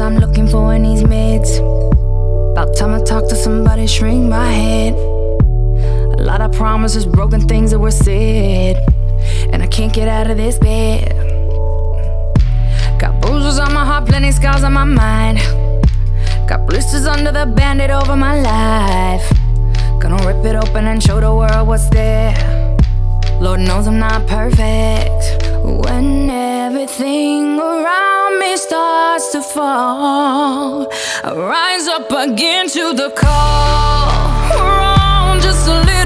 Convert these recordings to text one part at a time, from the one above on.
answers I'm looking for in these mids. About time I talk to somebody, shrink my head. A lot of promises, broken things that were said. And I can't get out of this bed. Got bruises on my heart, plenty scars on my mind. Got blisters under the bandit over my life. Gonna rip it open and show the world what's there. Lord knows I'm not perfect. When everything around me starts to fall, I rise up again to the call. We're all just a little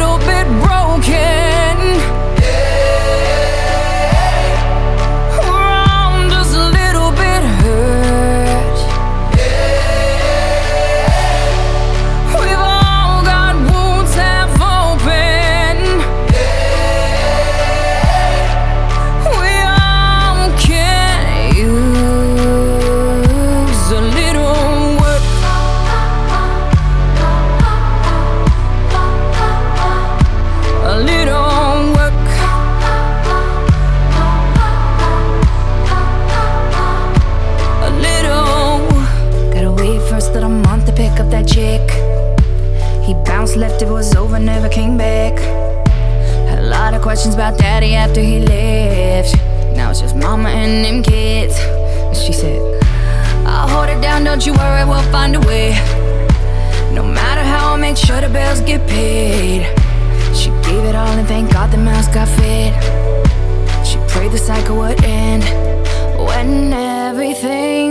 chick. He bounced left, it was over, never came back. Had a lot of questions about daddy after he left. Now it's just mama and them kids. She said, I'll hold it down, don't you worry, we'll find a way. No matter how, I'll make sure the bills get paid. She gave it all and thank God the mouse got fed. She prayed the cycle would end when everything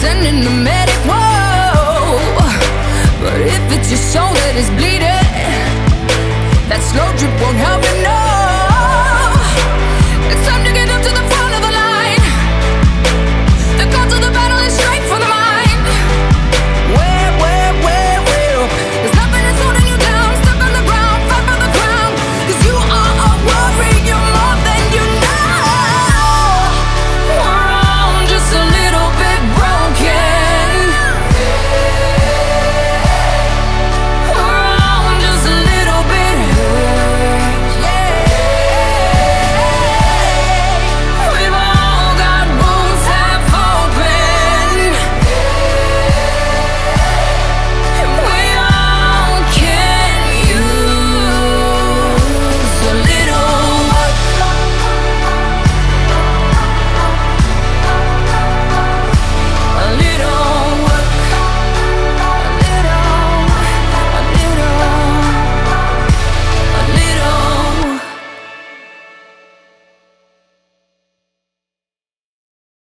sending a message.